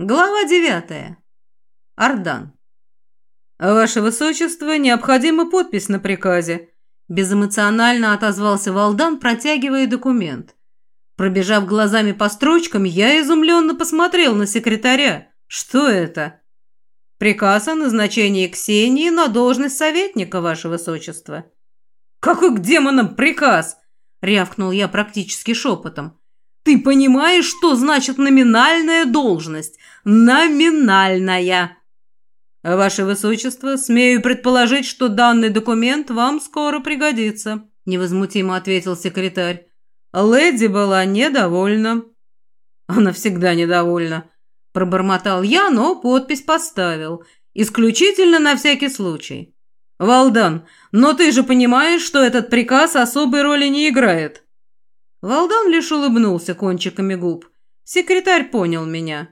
Глава девятая. Ардан. «Ваше Высочество, необходима подпись на приказе», – безэмоционально отозвался Валдан, протягивая документ. Пробежав глазами по строчкам, я изумленно посмотрел на секретаря. «Что это?» «Приказ о назначении Ксении на должность советника, Ваше Высочество». «Какой к демонам приказ?» – рявкнул я практически шепотом. Ты понимаешь, что значит номинальная должность? Номинальная. Ваше Высочество, смею предположить, что данный документ вам скоро пригодится, невозмутимо ответил секретарь. Леди была недовольна. Она всегда недовольна, пробормотал я, но подпись поставил. Исключительно на всякий случай. Валдан, но ты же понимаешь, что этот приказ особой роли не играет. Валдан лишь улыбнулся кончиками губ. Секретарь понял меня.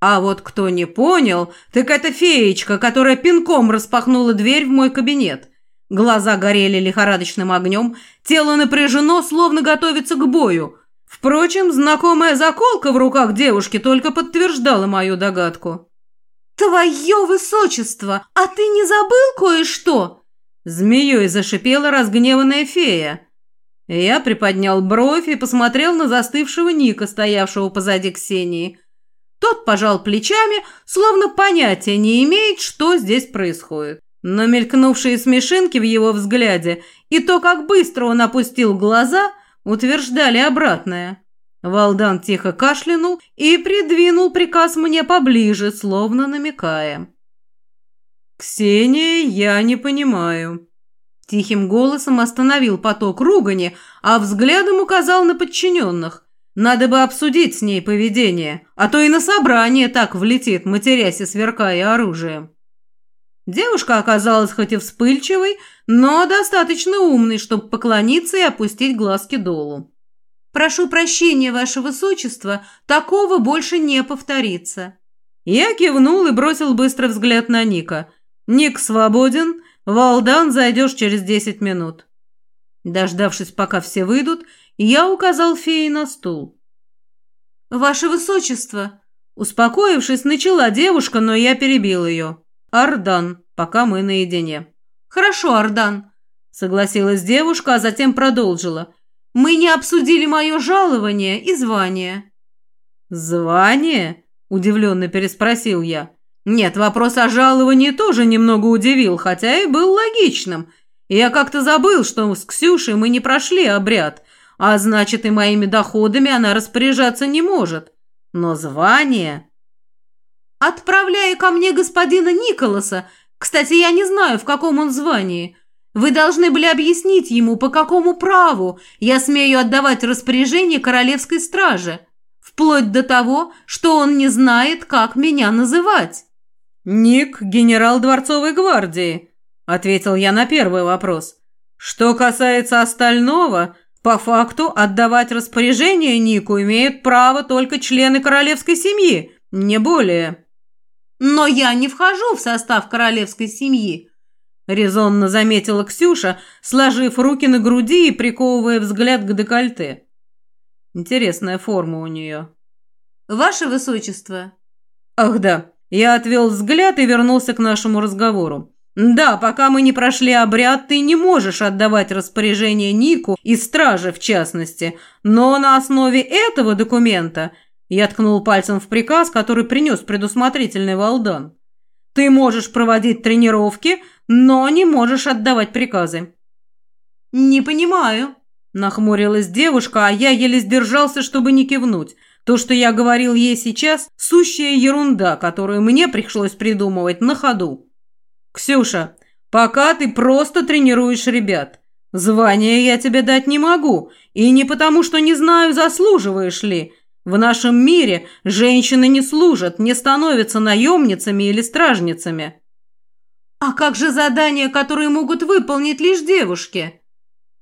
А вот кто не понял, так это феечка, которая пинком распахнула дверь в мой кабинет. Глаза горели лихорадочным огнем, тело напряжено, словно готовится к бою. Впрочем, знакомая заколка в руках девушки только подтверждала мою догадку. «Твое высочество, а ты не забыл кое-что?» Змеей зашипела разгневанная фея. Я приподнял бровь и посмотрел на застывшего Ника, стоявшего позади Ксении. Тот пожал плечами, словно понятия не имеет, что здесь происходит. Но мелькнувшие смешинки в его взгляде и то, как быстро он опустил глаза, утверждали обратное. Валдан тихо кашлянул и придвинул приказ мне поближе, словно намекая. «Ксения, я не понимаю», Тихим голосом остановил поток ругани, а взглядом указал на подчиненных. Надо бы обсудить с ней поведение, а то и на собрание так влетит, матерясь и сверкая оружием. Девушка оказалась хоть и вспыльчивой, но достаточно умной, чтобы поклониться и опустить глазки долу. «Прошу прощения, ваше высочество, такого больше не повторится». Я кивнул и бросил быстрый взгляд на Ника. «Ник свободен, Валдан, зайдешь через десять минут». Дождавшись, пока все выйдут, я указал фее на стул. «Ваше высочество!» Успокоившись, начала девушка, но я перебил ее. «Ардан, пока мы наедине». «Хорошо, Ардан», — согласилась девушка, а затем продолжила. «Мы не обсудили мое жалование и звание». «Звание?» — удивленно переспросил я. Нет, вопрос о жаловании тоже немного удивил, хотя и был логичным. Я как-то забыл, что с Ксюшей мы не прошли обряд, а значит и моими доходами она распоряжаться не может. Но звание... «Отправляя ко мне господина Николаса. Кстати, я не знаю, в каком он звании. Вы должны были объяснить ему, по какому праву я смею отдавать распоряжение королевской страже, вплоть до того, что он не знает, как меня называть». «Ник – генерал Дворцовой гвардии», – ответил я на первый вопрос. «Что касается остального, по факту отдавать распоряжение Нику имеют право только члены королевской семьи, не более». «Но я не вхожу в состав королевской семьи», – резонно заметила Ксюша, сложив руки на груди и приковывая взгляд к декольте. Интересная форма у нее. «Ваше высочество». «Ах да, я отвел взгляд и вернулся к нашему разговору. «Да, пока мы не прошли обряд, ты не можешь отдавать распоряжение Нику и страже в частности, но на основе этого документа...» Я ткнул пальцем в приказ, который принес предусмотрительный Валдан. «Ты можешь проводить тренировки, но не можешь отдавать приказы». «Не понимаю», – нахмурилась девушка, а я еле сдержался, чтобы не кивнуть – то, что я говорил ей сейчас, сущая ерунда, которую мне пришлось придумывать на ходу. «Ксюша, пока ты просто тренируешь ребят. Звание я тебе дать не могу, и не потому, что не знаю, заслуживаешь ли. В нашем мире женщины не служат, не становятся наемницами или стражницами». «А как же задания, которые могут выполнить лишь девушки?»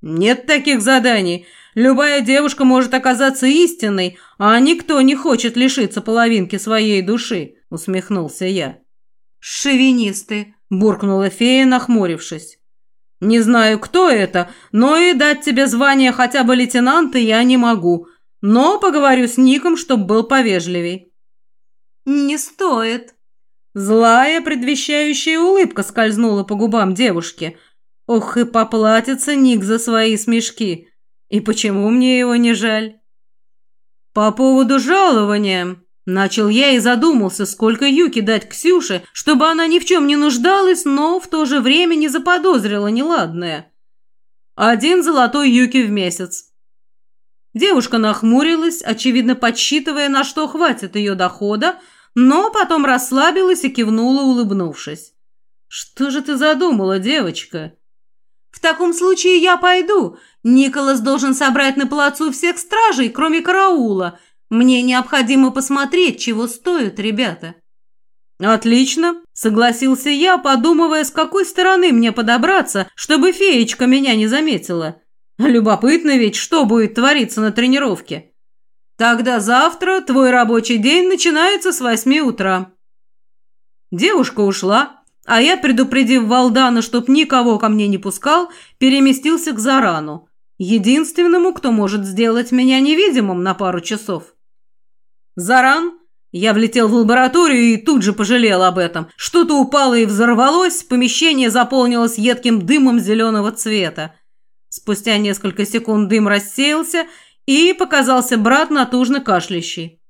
«Нет таких заданий. Любая девушка может оказаться истинной, а никто не хочет лишиться половинки своей души», — усмехнулся я. «Шовинисты», — буркнула фея, нахмурившись. «Не знаю, кто это, но и дать тебе звание хотя бы лейтенанта я не могу, но поговорю с Ником, чтобы был повежливей». «Не стоит». Злая, предвещающая улыбка скользнула по губам девушки. Ох, и поплатится Ник за свои смешки. И почему мне его не жаль? По поводу жалования, начал я и задумался, сколько юки дать Ксюше, чтобы она ни в чем не нуждалась, но в то же время не заподозрила неладное. Один золотой юки в месяц. Девушка нахмурилась, очевидно подсчитывая, на что хватит ее дохода, но потом расслабилась и кивнула, улыбнувшись. «Что же ты задумала, девочка?» «В таком случае я пойду. Николас должен собрать на плацу всех стражей, кроме караула. Мне необходимо посмотреть, чего стоят ребята». «Отлично», — согласился я, подумывая, с какой стороны мне подобраться, чтобы феечка меня не заметила. Любопытно ведь, что будет твориться на тренировке. Тогда завтра твой рабочий день начинается с восьми утра. Девушка ушла, а я, предупредив Валдана, чтоб никого ко мне не пускал, переместился к Зарану, единственному, кто может сделать меня невидимым на пару часов. Заран, я влетел в лабораторию и тут же пожалел об этом. Что-то упало и взорвалось, помещение заполнилось едким дымом зеленого цвета. Спустя несколько секунд дым рассеялся, и показался брат натужно кашлящий.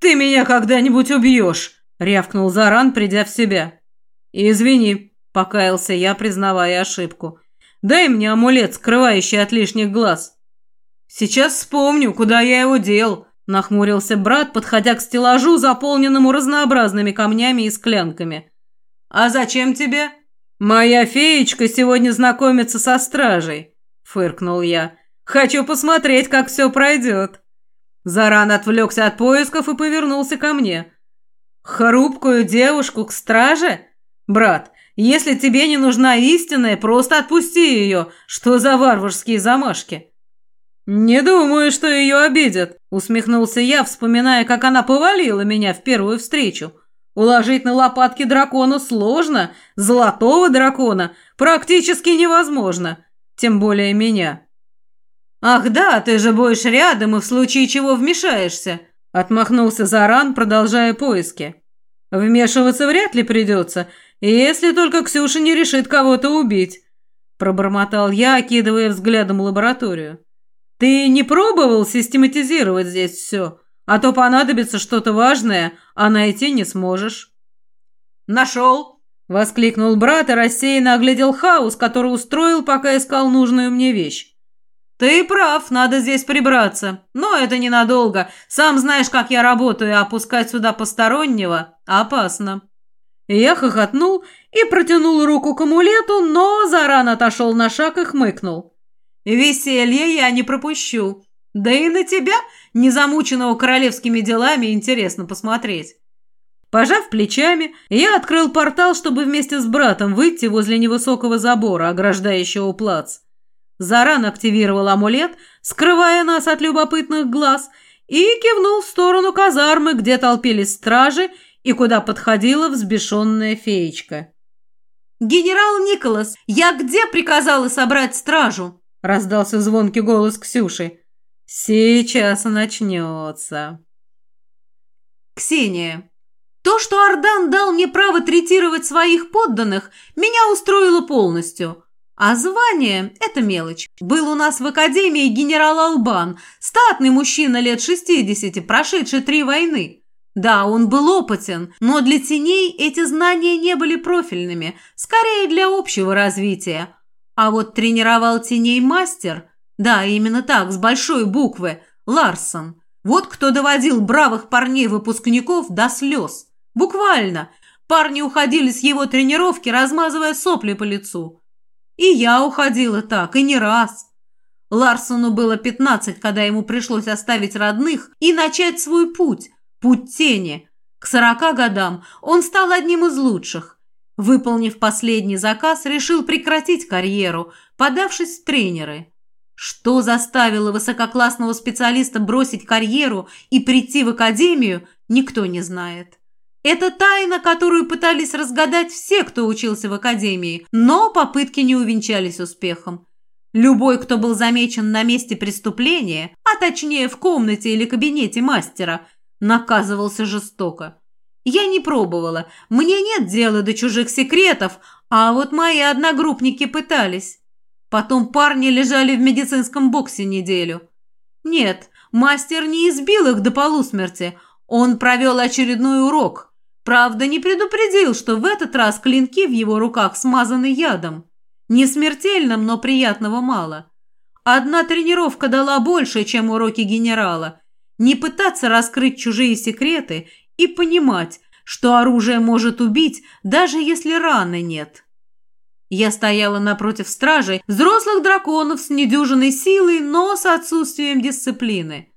«Ты меня когда-нибудь убьешь!» — рявкнул Заран, придя в себя. «Извини», — покаялся я, признавая ошибку. «Дай мне амулет, скрывающий от лишних глаз». «Сейчас вспомню, куда я его дел», — нахмурился брат, подходя к стеллажу, заполненному разнообразными камнями и склянками. «А зачем тебе?» «Моя феечка сегодня знакомится со стражей», фыркнул я. «Хочу посмотреть, как все пройдет». Заран отвлекся от поисков и повернулся ко мне. «Хрупкую девушку к страже? Брат, если тебе не нужна истинная, просто отпусти ее. Что за варварские замашки?» «Не думаю, что ее обидят», — усмехнулся я, вспоминая, как она повалила меня в первую встречу. Уложить на лопатки дракона сложно, золотого дракона практически невозможно тем более меня. «Ах да, ты же будешь рядом и в случае чего вмешаешься», – отмахнулся Заран, продолжая поиски. «Вмешиваться вряд ли придется, если только Ксюша не решит кого-то убить», – пробормотал я, окидывая взглядом лабораторию. «Ты не пробовал систематизировать здесь все, а то понадобится что-то важное, а найти не сможешь». «Нашел!» Воскликнул брат и рассеянно оглядел хаос, который устроил, пока искал нужную мне вещь. «Ты прав, надо здесь прибраться. Но это ненадолго. Сам знаешь, как я работаю, а опускать сюда постороннего опасно». Я хохотнул и протянул руку к амулету, но заран отошел на шаг и хмыкнул. «Веселье я не пропущу. Да и на тебя, незамученного королевскими делами, интересно посмотреть». Пожав плечами, я открыл портал, чтобы вместе с братом выйти возле невысокого забора, ограждающего плац. Заран активировал амулет, скрывая нас от любопытных глаз, и кивнул в сторону казармы, где толпились стражи и куда подходила взбешенная феечка. «Генерал Николас, я где приказала собрать стражу?» – раздался звонкий голос Ксюши. «Сейчас начнется». Ксения. То, что Ардан дал мне право третировать своих подданных, меня устроило полностью. А звание – это мелочь. Был у нас в академии генерал Албан, статный мужчина лет 60, прошедший три войны. Да, он был опытен, но для теней эти знания не были профильными, скорее для общего развития. А вот тренировал теней мастер, да, именно так, с большой буквы, Ларсон. Вот кто доводил бравых парней-выпускников до слез. Буквально. Парни уходили с его тренировки, размазывая сопли по лицу. И я уходила так, и не раз. Ларсону было пятнадцать, когда ему пришлось оставить родных и начать свой путь, путь тени. К сорока годам он стал одним из лучших. Выполнив последний заказ, решил прекратить карьеру, подавшись в тренеры. Что заставило высококлассного специалиста бросить карьеру и прийти в академию, никто не знает. Это тайна, которую пытались разгадать все, кто учился в академии, но попытки не увенчались успехом. Любой, кто был замечен на месте преступления, а точнее в комнате или кабинете мастера, наказывался жестоко. Я не пробовала, мне нет дела до чужих секретов, а вот мои одногруппники пытались. Потом парни лежали в медицинском боксе неделю. Нет, мастер не избил их до полусмерти, он провел очередной урок. Правда, не предупредил, что в этот раз клинки в его руках смазаны ядом. Не смертельным, но приятного мало. Одна тренировка дала больше, чем уроки генерала. Не пытаться раскрыть чужие секреты и понимать, что оружие может убить, даже если раны нет. Я стояла напротив стражей, взрослых драконов с недюжиной силой, но с отсутствием дисциплины.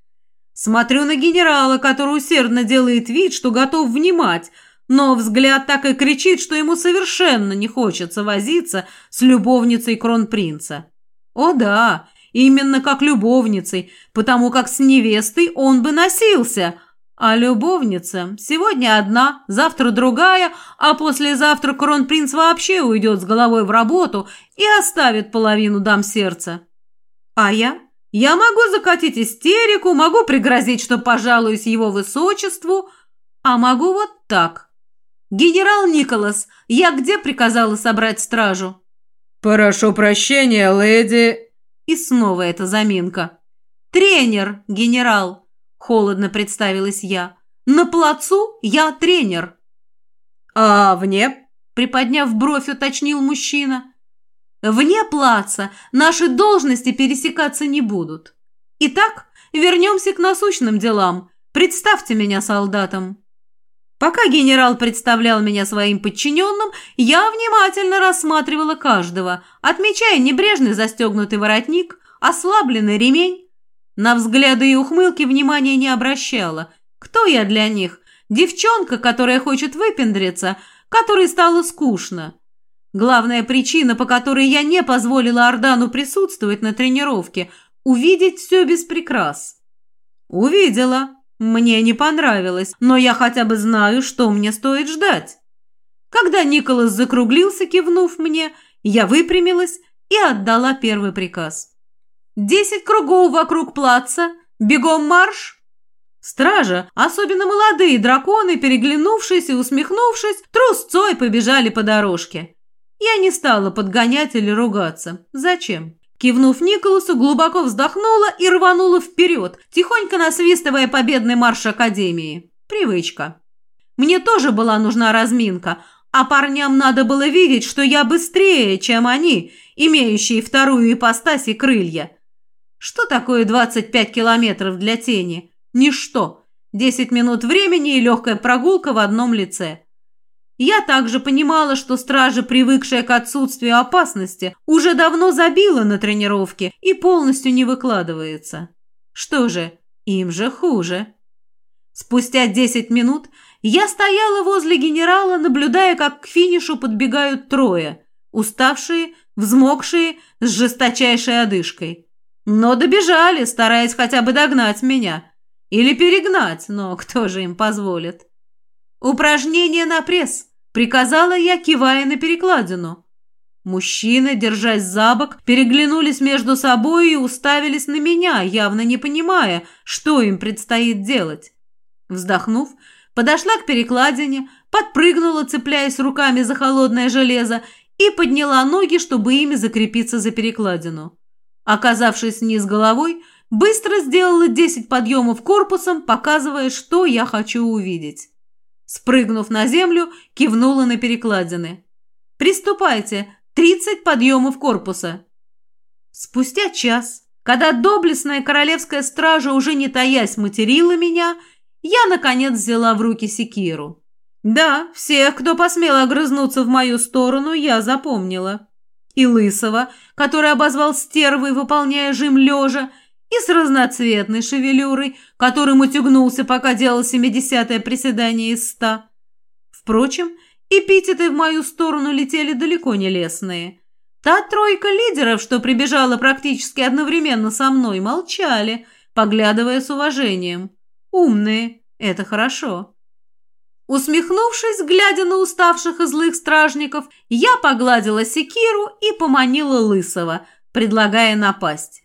Смотрю на генерала, который усердно делает вид, что готов внимать, но взгляд так и кричит, что ему совершенно не хочется возиться с любовницей кронпринца. О да, именно как любовницей, потому как с невестой он бы носился – а любовница сегодня одна, завтра другая, а послезавтра кронпринц вообще уйдет с головой в работу и оставит половину дам сердца. А я? Я могу закатить истерику, могу пригрозить, что пожалуюсь его высочеству, а могу вот так. Генерал Николас, я где приказала собрать стражу? «Прошу прощения, леди...» И снова эта заминка. «Тренер, генерал!» Холодно представилась я. «На плацу я тренер». «А вне?» Приподняв бровь, уточнил мужчина. «Вне плаца наши должности пересекаться не будут. Итак, вернемся к насущным делам. Представьте меня солдатом». Пока генерал представлял меня своим подчиненным, я внимательно рассматривала каждого, отмечая небрежный застегнутый воротник, ослабленный ремень, на взгляды и ухмылки внимания не обращала. Кто я для них? Девчонка, которая хочет выпендриться, которой стало скучно. Главная причина, по которой я не позволила Ордану присутствовать на тренировке – увидеть все без прикрас. Увидела. Мне не понравилось, но я хотя бы знаю, что мне стоит ждать. Когда Николас закруглился, кивнув мне, я выпрямилась и отдала первый приказ. Десять кругов вокруг плаца. Бегом марш!» Стража, особенно молодые драконы, переглянувшись и усмехнувшись, трусцой побежали по дорожке. Я не стала подгонять или ругаться. Зачем? Кивнув Николасу, глубоко вздохнула и рванула вперед, тихонько насвистывая победный марш Академии. Привычка. Мне тоже была нужна разминка, а парням надо было видеть, что я быстрее, чем они, имеющие вторую ипостась и крылья. Что такое 25 километров для тени? Ничто. 10 минут времени и легкая прогулка в одном лице. Я также понимала, что стража, привыкшая к отсутствию опасности, уже давно забила на тренировке и полностью не выкладывается. Что же, им же хуже. Спустя 10 минут я стояла возле генерала, наблюдая, как к финишу подбегают трое, уставшие, взмокшие, с жесточайшей одышкой. Но добежали, стараясь хотя бы догнать меня. Или перегнать, но кто же им позволит? «Упражнение на пресс», — приказала я, кивая на перекладину. Мужчины, держась за бок, переглянулись между собой и уставились на меня, явно не понимая, что им предстоит делать. Вздохнув, подошла к перекладине, подпрыгнула, цепляясь руками за холодное железо, и подняла ноги, чтобы ими закрепиться за перекладину. Оказавшись вниз головой, быстро сделала 10 подъемов корпусом, показывая, что я хочу увидеть. Спрыгнув на землю, кивнула на перекладины. «Приступайте! 30 подъемов корпуса!» Спустя час, когда доблестная королевская стража уже не таясь материла меня, я, наконец, взяла в руки секиру. Да, всех, кто посмел огрызнуться в мою сторону, я запомнила и лысого, который обозвал стервой, выполняя жим лежа, и с разноцветной шевелюрой, которым утюгнулся, пока делал семидесятое приседание из ста. Впрочем, эпитеты в мою сторону летели далеко не лесные. Та тройка лидеров, что прибежала практически одновременно со мной, молчали, поглядывая с уважением. Умные, это хорошо. Усмехнувшись, глядя на уставших и злых стражников, я погладила секиру и поманила Лысого, предлагая напасть.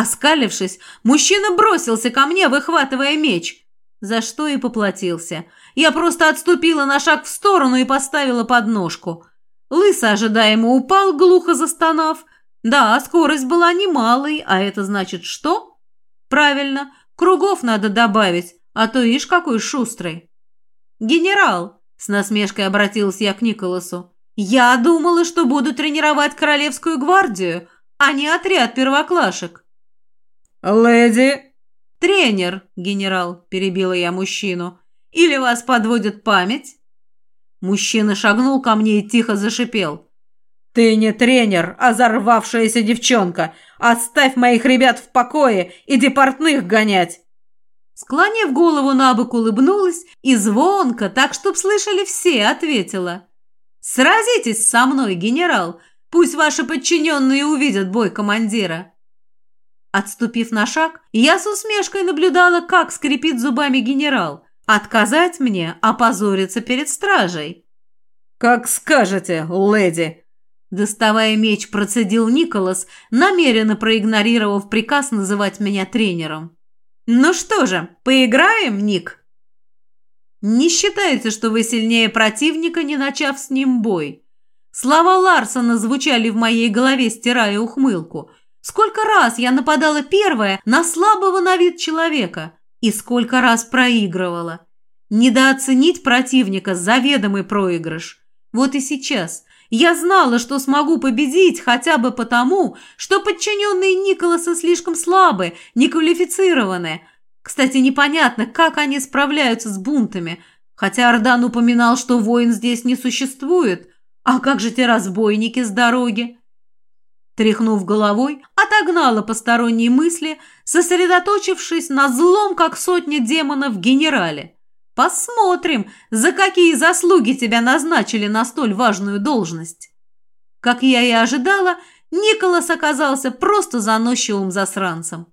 Оскалившись, мужчина бросился ко мне, выхватывая меч. За что и поплатился. Я просто отступила на шаг в сторону и поставила подножку. Лысо ожидаемо упал, глухо застонав. Да, скорость была немалой, а это значит что? Правильно, кругов надо добавить, а то ишь какой шустрый. «Генерал!» – с насмешкой обратилась я к Николасу. «Я думала, что буду тренировать Королевскую гвардию, а не отряд первоклашек». «Леди!» «Тренер, генерал», – перебила я мужчину. «Или вас подводит память?» Мужчина шагнул ко мне и тихо зашипел. «Ты не тренер, а зарвавшаяся девчонка! Оставь моих ребят в покое, иди портных гонять!» Склонив голову на бок, улыбнулась и звонко, так, чтоб слышали все, ответила. «Сразитесь со мной, генерал! Пусть ваши подчиненные увидят бой командира!» Отступив на шаг, я с усмешкой наблюдала, как скрипит зубами генерал. Отказать мне – опозориться перед стражей. «Как скажете, леди!» Доставая меч, процедил Николас, намеренно проигнорировав приказ называть меня тренером. «Ну что же, поиграем, Ник?» «Не считается, что вы сильнее противника, не начав с ним бой?» Слова Ларсона звучали в моей голове, стирая ухмылку – Сколько раз я нападала первая на слабого на вид человека и сколько раз проигрывала. Недооценить противника – заведомый проигрыш. Вот и сейчас. Я знала, что смогу победить хотя бы потому, что подчиненные Николаса слишком слабы, неквалифицированы. Кстати, непонятно, как они справляются с бунтами. Хотя Ардан упоминал, что воин здесь не существует. А как же те разбойники с дороги? Тряхнув головой, отогнала посторонние мысли, сосредоточившись на злом, как сотня демонов, генерале. Посмотрим, за какие заслуги тебя назначили на столь важную должность. Как я и ожидала, Николас оказался просто заносчивым засранцем.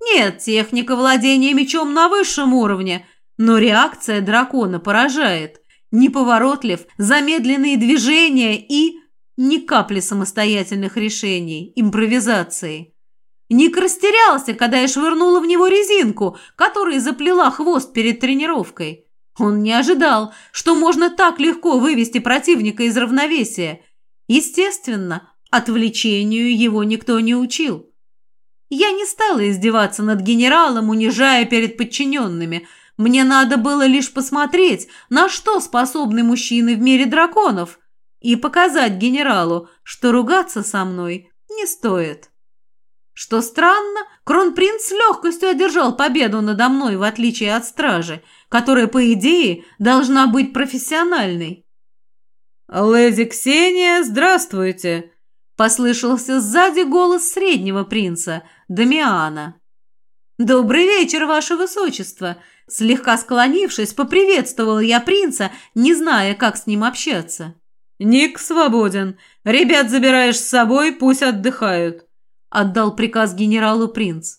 Нет, техника владения мечом на высшем уровне, но реакция дракона поражает. Неповоротлив, замедленные движения и ни капли самостоятельных решений, импровизации. Ник растерялся, когда я швырнула в него резинку, которой заплела хвост перед тренировкой. Он не ожидал, что можно так легко вывести противника из равновесия. Естественно, отвлечению его никто не учил. Я не стала издеваться над генералом, унижая перед подчиненными. Мне надо было лишь посмотреть, на что способны мужчины в мире драконов – и показать генералу, что ругаться со мной не стоит. Что странно, кронпринц с легкостью одержал победу надо мной, в отличие от стражи, которая, по идее, должна быть профессиональной. «Леди Ксения, здравствуйте!» Послышался сзади голос среднего принца, Дамиана. «Добрый вечер, ваше высочество!» Слегка склонившись, поприветствовал я принца, не зная, как с ним общаться. «Ник свободен. Ребят забираешь с собой, пусть отдыхают», — отдал приказ генералу принц.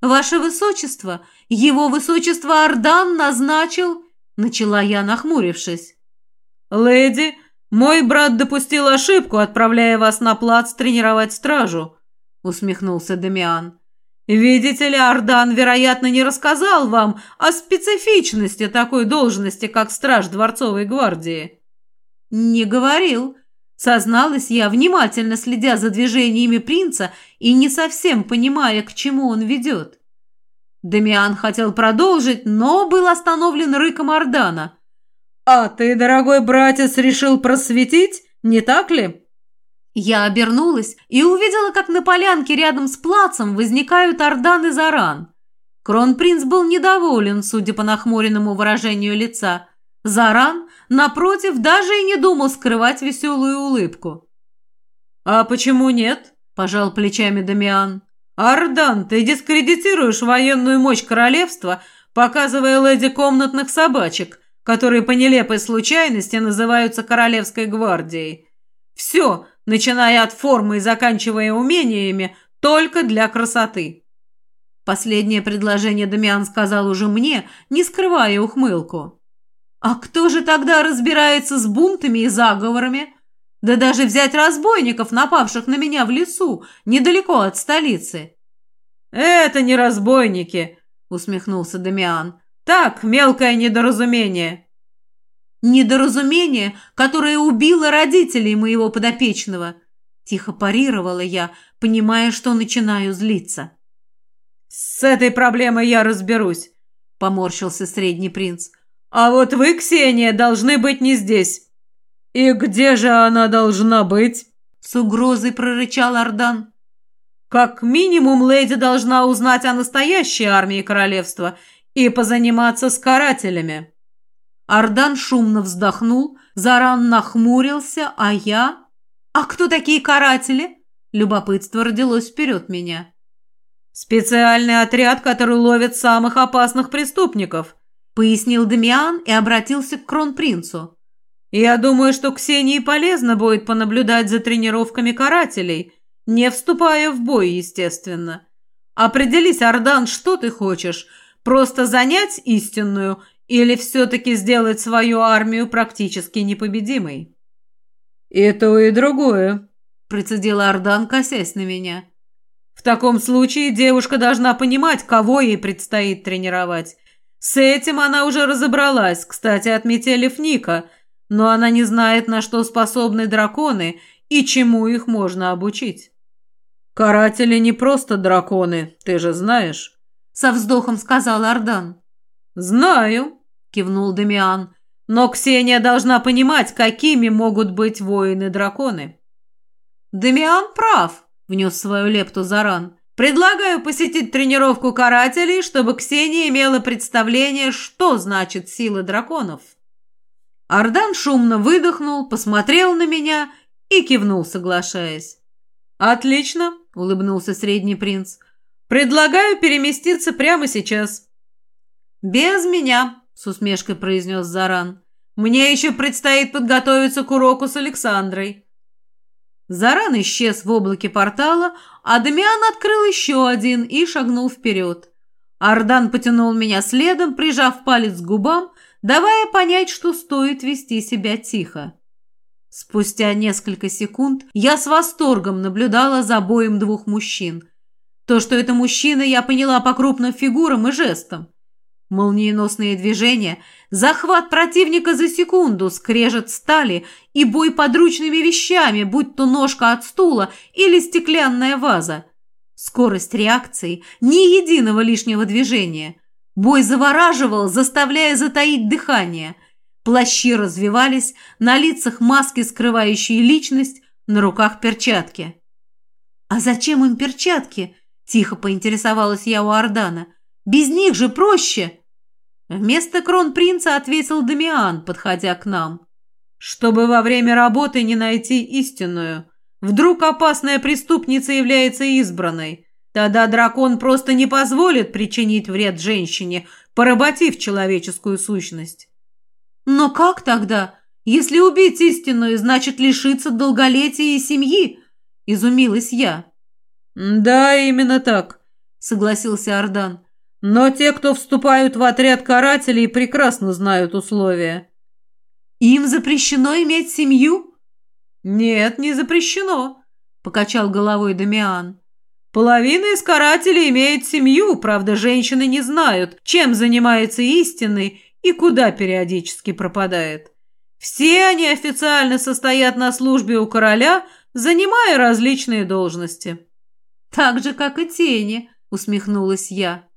«Ваше высочество, его высочество Ардан назначил...» — начала я, нахмурившись. «Леди, мой брат допустил ошибку, отправляя вас на плац тренировать стражу», — усмехнулся Дамиан. «Видите ли, Ардан, вероятно, не рассказал вам о специфичности такой должности, как страж дворцовой гвардии». «Не говорил», — созналась я, внимательно следя за движениями принца и не совсем понимая, к чему он ведет. Дамиан хотел продолжить, но был остановлен рыком Ордана. «А ты, дорогой братец, решил просветить, не так ли?» Я обернулась и увидела, как на полянке рядом с плацем возникают Ордан и Заран. Кронпринц был недоволен, судя по нахмуренному выражению лица. Заран, напротив, даже и не думал скрывать веселую улыбку. «А почему нет?» – пожал плечами Дамиан. «Ардан, ты дискредитируешь военную мощь королевства, показывая леди комнатных собачек, которые по нелепой случайности называются Королевской гвардией. Все, начиная от формы и заканчивая умениями, только для красоты». Последнее предложение Дамиан сказал уже мне, не скрывая ухмылку. А кто же тогда разбирается с бунтами и заговорами? Да даже взять разбойников, напавших на меня в лесу, недалеко от столицы. «Это не разбойники», — усмехнулся Дамиан. Так, мелкое недоразумение». «Недоразумение, которое убило родителей моего подопечного», – тихо парировала я, понимая, что начинаю злиться. «С этой проблемой я разберусь», – поморщился средний принц. «А вот вы, Ксения, должны быть не здесь». «И где же она должна быть?» – с угрозой прорычал Ардан. «Как минимум, леди должна узнать о настоящей армии королевства и позаниматься с карателями». Ардан шумно вздохнул, Заран нахмурился, а я... «А кто такие каратели?» Любопытство родилось вперед меня. «Специальный отряд, который ловит самых опасных преступников», пояснил Дамиан и обратился к кронпринцу. «Я думаю, что Ксении полезно будет понаблюдать за тренировками карателей, не вступая в бой, естественно. Определись, Ардан, что ты хочешь, просто занять истинную или все-таки сделать свою армию практически непобедимой?» «И то, и другое», – процедил Ардан, косясь на меня. «В таком случае девушка должна понимать, кого ей предстоит тренировать. С этим она уже разобралась, кстати, отметили Ника, но она не знает, на что способны драконы и чему их можно обучить». «Каратели не просто драконы, ты же знаешь», – со вздохом сказал Ардан. «Знаю», – кивнул Дамиан. «Но Ксения должна понимать, какими могут быть воины-драконы». «Дамиан прав», – внес свою лепту Заран. «Предлагаю посетить тренировку карателей, чтобы Ксения имела представление, что значит сила драконов». Ардан шумно выдохнул, посмотрел на меня и кивнул, соглашаясь. «Отлично», – улыбнулся средний принц. «Предлагаю переместиться прямо сейчас». «Без меня», с усмешкой произнес Заран. «Мне еще предстоит подготовиться к уроку с Александрой». Заран исчез в облаке портала, а Дамиан открыл еще один и шагнул вперед. Ардан потянул меня следом, прижав палец к губам, давая понять, что стоит вести себя тихо. Спустя несколько секунд я с восторгом наблюдала за боем двух мужчин. То, что это мужчина, я поняла по крупным фигурам и жестам. Молниеносные движения, захват противника за секунду, скрежет стали и бой подручными вещами, будь то ножка от стула или стеклянная ваза. Скорость реакции, ни единого лишнего движения. Бой завораживал, заставляя затаить дыхание. Плащи развивались, на лицах маски, скрывающие личность, на руках перчатки. «А зачем им перчатки?» – тихо поинтересовалась я у Ордана. «Без них же проще!» Вместо кронпринца ответил Дамиан, подходя к нам. «Чтобы во время работы не найти истинную. Вдруг опасная преступница является избранной. Тогда дракон просто не позволит причинить вред женщине, поработив человеческую сущность». «Но как тогда? Если убить истинную, значит лишиться долголетия и семьи?» – изумилась я. «Да, именно так», – согласился Ардан. Но те, кто вступают в отряд карателей, прекрасно знают условия. Им запрещено иметь семью? Нет, не запрещено, покачал головой Дамиан. Половина из карателей имеет семью, правда, женщины не знают, чем занимается истинный и куда периодически пропадает. Все они официально состоят на службе у короля, занимая различные должности. Так же, как и тени, усмехнулась я.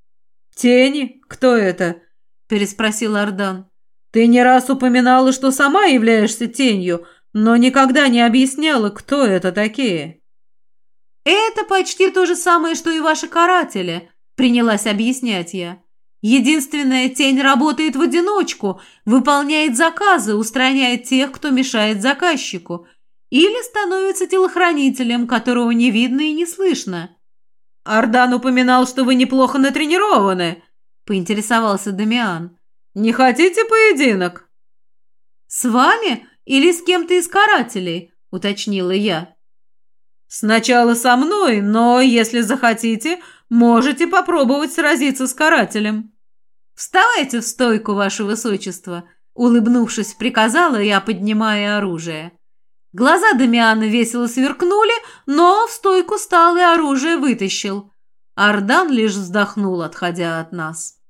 «Тени? Кто это?» – переспросил Ардан. «Ты не раз упоминала, что сама являешься тенью, но никогда не объясняла, кто это такие». «Это почти то же самое, что и ваши каратели», – принялась объяснять я. «Единственная тень работает в одиночку, выполняет заказы, устраняет тех, кто мешает заказчику, или становится телохранителем, которого не видно и не слышно». «Ардан упоминал, что вы неплохо натренированы», – поинтересовался Дамиан. «Не хотите поединок?» «С вами или с кем-то из карателей?» – уточнила я. «Сначала со мной, но, если захотите, можете попробовать сразиться с карателем». «Вставайте в стойку, ваше высочество», – улыбнувшись, приказала я, поднимая оружие. Глаза Дамиана весело сверкнули, но в стойку стал и оружие вытащил. Ардан лишь вздохнул, отходя от нас.